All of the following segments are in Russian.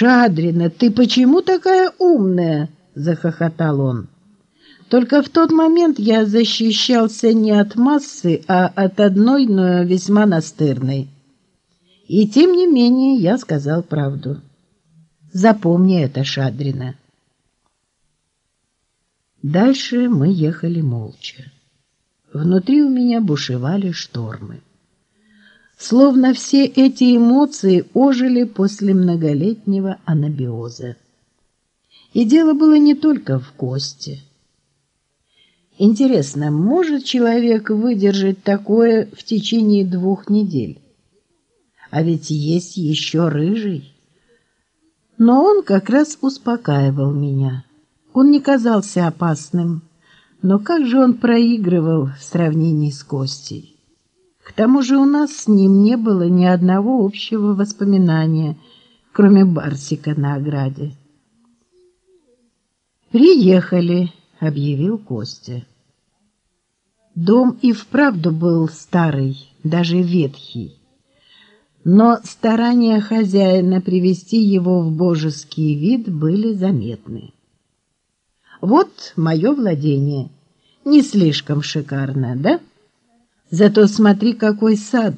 «Шадрина, ты почему такая умная?» — захохотал он. Только в тот момент я защищался не от массы, а от одной, но весьма настырной. И тем не менее я сказал правду. Запомни это, Шадрина. Дальше мы ехали молча. Внутри у меня бушевали штормы. Словно все эти эмоции ожили после многолетнего анабиоза. И дело было не только в кости. Интересно, может человек выдержать такое в течение двух недель? А ведь есть еще рыжий. Но он как раз успокаивал меня. Он не казался опасным, но как же он проигрывал в сравнении с Костей. К тому же у нас с ним не было ни одного общего воспоминания, кроме Барсика на ограде. «Приехали», — объявил Костя. Дом и вправду был старый, даже ветхий. Но старания хозяина привести его в божеский вид были заметны. Вот мое владение. Не слишком шикарно, да? Зато смотри, какой сад.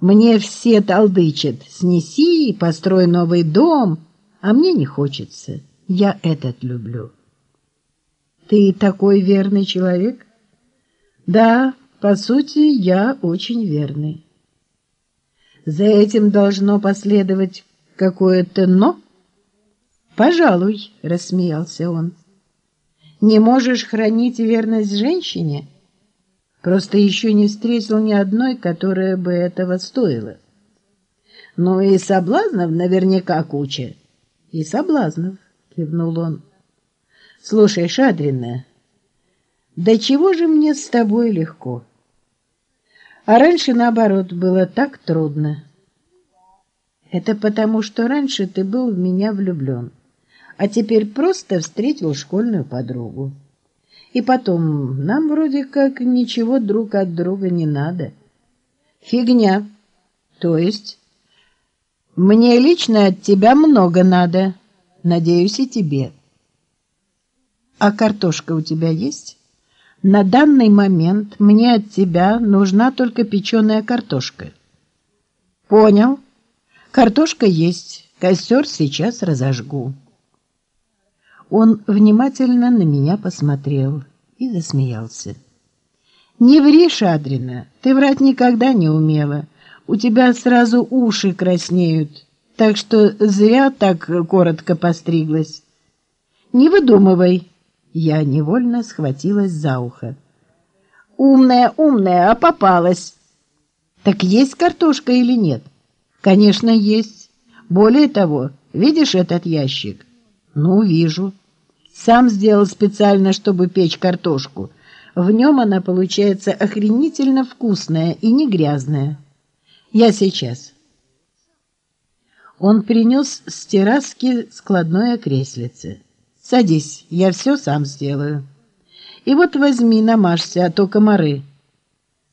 Мне все толдычат, снеси и построй новый дом, а мне не хочется. Я этот люблю. Ты такой верный человек? Да, по сути, я очень верный. За этим должно последовать какое-то «но»? «Пожалуй», — рассмеялся он. «Не можешь хранить верность женщине?» Просто еще не встретил ни одной, которая бы этого стоила. Ну и соблазнов наверняка куча. И соблазнов, кивнул он. Слушай, Шадрина, да чего же мне с тобой легко? А раньше, наоборот, было так трудно. Это потому, что раньше ты был в меня влюблен, а теперь просто встретил школьную подругу. И потом, нам вроде как ничего друг от друга не надо. Фигня. То есть? Мне лично от тебя много надо. Надеюсь, и тебе. А картошка у тебя есть? На данный момент мне от тебя нужна только печеная картошка. Понял. Картошка есть. Костер сейчас разожгу. Он внимательно на меня посмотрел и засмеялся. «Не ври, Шадрина, ты врать никогда не умела. У тебя сразу уши краснеют, так что зря так коротко постриглась. Не выдумывай!» Я невольно схватилась за ухо. «Умная, умная, а попалась!» «Так есть картошка или нет?» «Конечно, есть. Более того, видишь этот ящик?» «Ну, вижу». Сам сделал специально, чтобы печь картошку. В нем она получается охренительно вкусная и не грязная. Я сейчас. Он принес с терраски складное креслице. Садись, я все сам сделаю. И вот возьми, намажься, а то комары.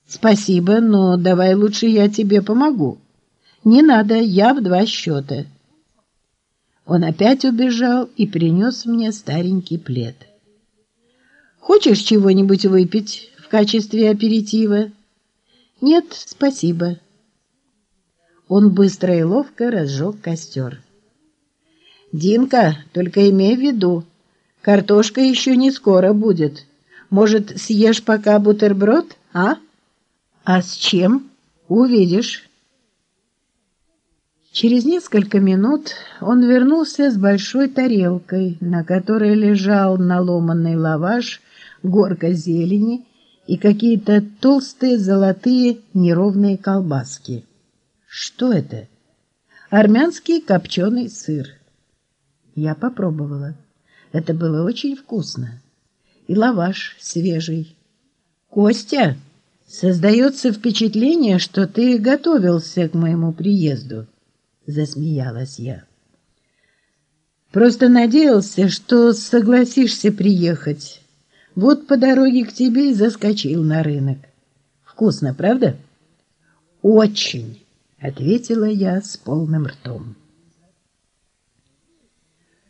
Спасибо, но давай лучше я тебе помогу. Не надо, я в два счета. Он опять убежал и принес мне старенький плед. «Хочешь чего-нибудь выпить в качестве аперитива?» «Нет, спасибо». Он быстро и ловко разжег костер. «Динка, только имей в виду, картошка еще не скоро будет. Может, съешь пока бутерброд, а?» «А с чем? Увидишь». Через несколько минут он вернулся с большой тарелкой, на которой лежал наломанный лаваш, горка зелени и какие-то толстые золотые неровные колбаски. Что это? Армянский копченый сыр. Я попробовала. Это было очень вкусно. И лаваш свежий. Костя, создается впечатление, что ты готовился к моему приезду засмеялась я. Просто надеялся, что согласишься приехать. Вот по дороге к тебе и заскочил на рынок. Вкусно, правда? Очень, ответила я с полным ртом.